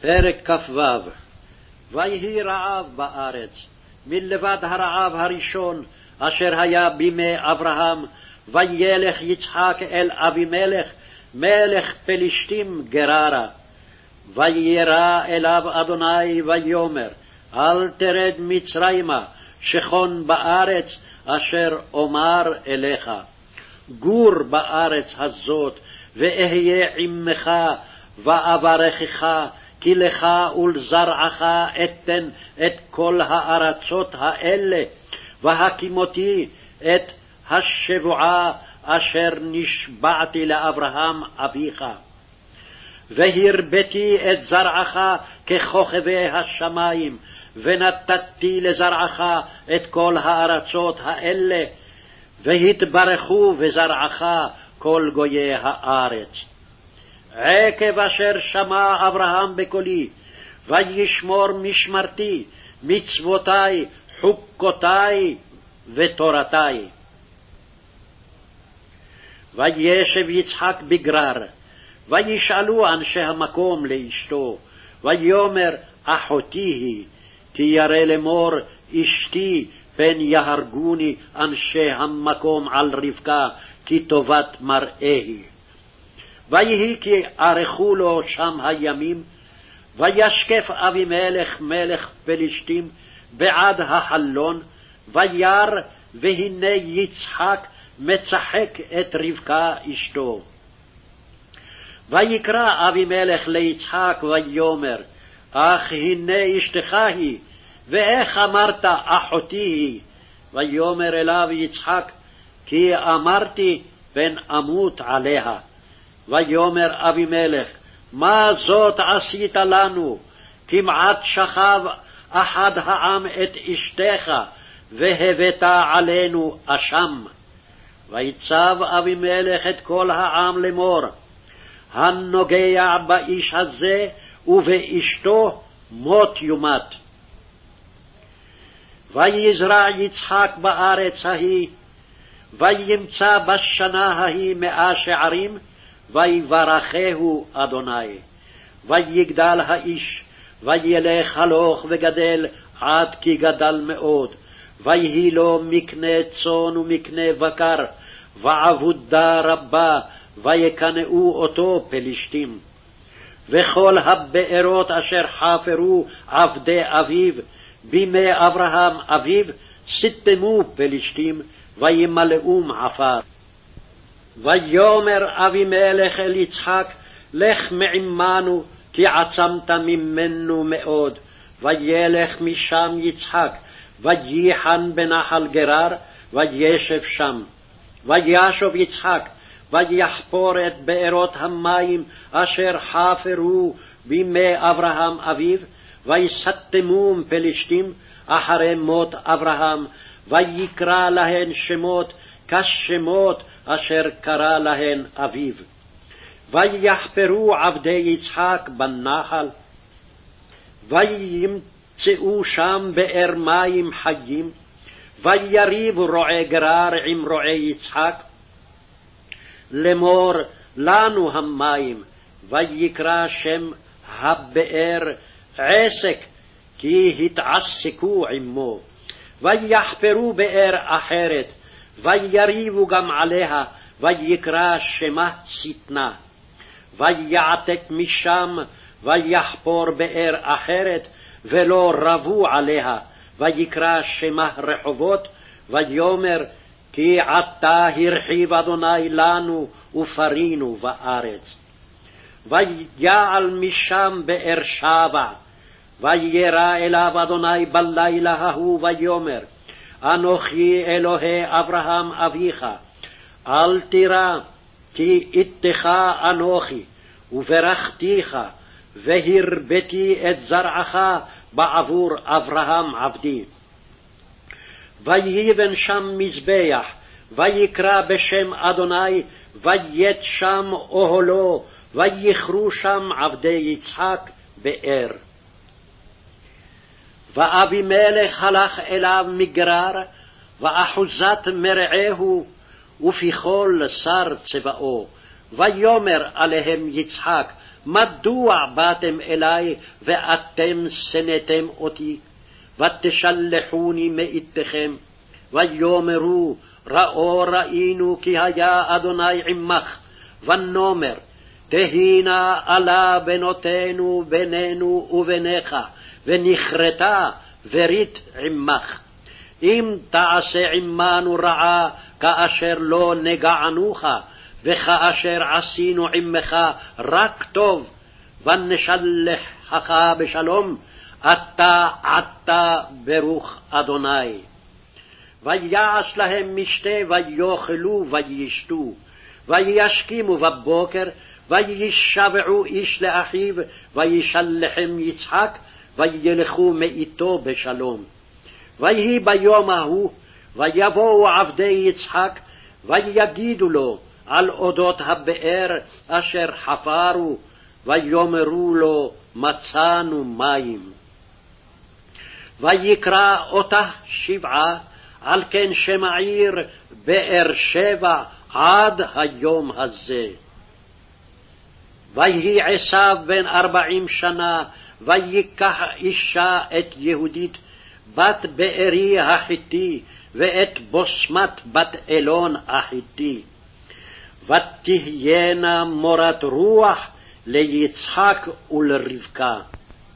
פרק כ"ו ויהי רעב בארץ, מלבד הרעב הראשון אשר היה בימי אברהם, וילך יצחק אל אבימלך, מלך פלשתים גררה. וירא אליו אדוני ויאמר, אל תרד מצרימה, שכון בארץ אשר אומר אליך. גור בארץ הזאת, ואהיה עמך, ואברכך, כי לך ולזרעך אתן את כל הארצות האלה, והקימותי את השבועה אשר נשבעתי לאברהם אביך. והרביתי את זרעך ככוכבי השמים, ונתתי לזרעך את כל הארצות האלה, והתברכו בזרעך כל גויי הארץ. עקב אשר שמע אברהם בקולי, וישמור משמרתי, מצוותי, חוקותי ותורתי. וישב יצחק בגרר, וישאלו אנשי המקום לאשתו, ויאמר אחותי היא, כי ירא לאמור אשתי פן יהרגוני אנשי המקום על רבקה, כי טובת מראה היא. ויהי כי ארכו לו שם הימים, וישקף אבימלך מלך פלשתים בעד החלון, וירא והנה יצחק מצחק את רבקה אשתו. ויקרא אבימלך ליצחק ויאמר, אך הנה אשתך היא, ואיך אמרת אחותי היא? ויאמר אליו יצחק, כי אמרתי פן אמות עליה. ויאמר אבימלך, מה זאת עשית לנו? כמעט שכב אחד העם את אשתך, והבאת עלינו אשם. ויצב אבימלך את כל העם לאמור, הנוגע באיש הזה ובאשתו מות יומת. ויזרע יצחק בארץ ההיא, וימצא בשנה ההיא מאה שערים, ויברכהו אדוני. ויגדל האיש, וילך הלוך וגדל עד כי גדל מאוד, ויהי לו מקנה צאן ומקנה בקר, ועבודה רבה, ויקנאו אותו פלשתים. וכל הבארות אשר חפרו עבדי אביו, בימי אברהם אביו, סתמו פלשתים, וימלאום עפר. ויאמר אבימלך אל יצחק, לך מעמנו, כי עצמת ממנו מאוד. וילך משם יצחק, וייחן בנחל גרר, וישב שם. וישוב יצחק, ויחפור את בארות המים אשר חפרו בימי אברהם אביו, ויסתמום פלשתים אחרי מות אברהם, ויקרא להן שמות כשמות אשר קרא להן אביו. ויחפרו עבדי יצחק בנחל, וימצאו שם באר מים חיים, ויריבו רועי גרר עם רועי יצחק, לאמור לנו המים, ויקרא שם הבאר עסק, כי התעסקו עמו. ויחפרו באר אחרת, ויריבו גם עליה, ויקרא שמה שטנה. ויעתק משם, ויחפור באר אחרת, ולא רבו עליה, ויקרא שמה רחובות, ויאמר כי עתה הרחיב אדוני לנו ופרינו בארץ. ויעל משם באר שבע, וירא אליו אדוני בלילה ההוא, ויאמר, אנוכי אלוהי אברהם אביך, אל תירא, כי איתך אנוכי, וברכתיך, והרביתי את זרעך בעבור אברהם עבדי. ויבן שם מזבח, ויקרא בשם אדוני, ויית שם אוהלו, ויכרו שם עבדי יצחק באר. ואבימלך הלך אליו מגרר, ואחוזת מרעהו, ופי כל שר צבאו. ויאמר עליהם יצחק, מדוע באתם אלי ואתם שנאתם אותי? ותשלחוני מאיתכם, ויאמרו ראו ראינו כי היה אדוני עמך, ונאמר תהי נא עלה בנותינו בינינו וביניך, ונכרתה ורית עמך. אם תעשה עמנו רעה כאשר לא נגענוך, וכאשר עשינו עמך רק טוב, ונשלחך בשלום, אתה עתה ברוך אדוני. ויעש להם משתה ויאכלו וישתו, וישכימו בבוקר, וישבעו איש לאחיו, וישלחם יצחק, וילכו מאיתו בשלום. ויהי ביום ההוא, ויבואו עבדי יצחק, ויגידו לו על אודות הבאר אשר חפרו, ויאמרו לו מצאנו מים. ויקרא אותה שבעה, על כן שם העיר באר שבע עד היום הזה. ויהי עשיו בן ארבעים שנה, ויקח אישה את יהודית, בת בארי החיתי, ואת בוסמת בת אלון החיתי. ותהיינה מורת רוח ליצחק ולרבקה.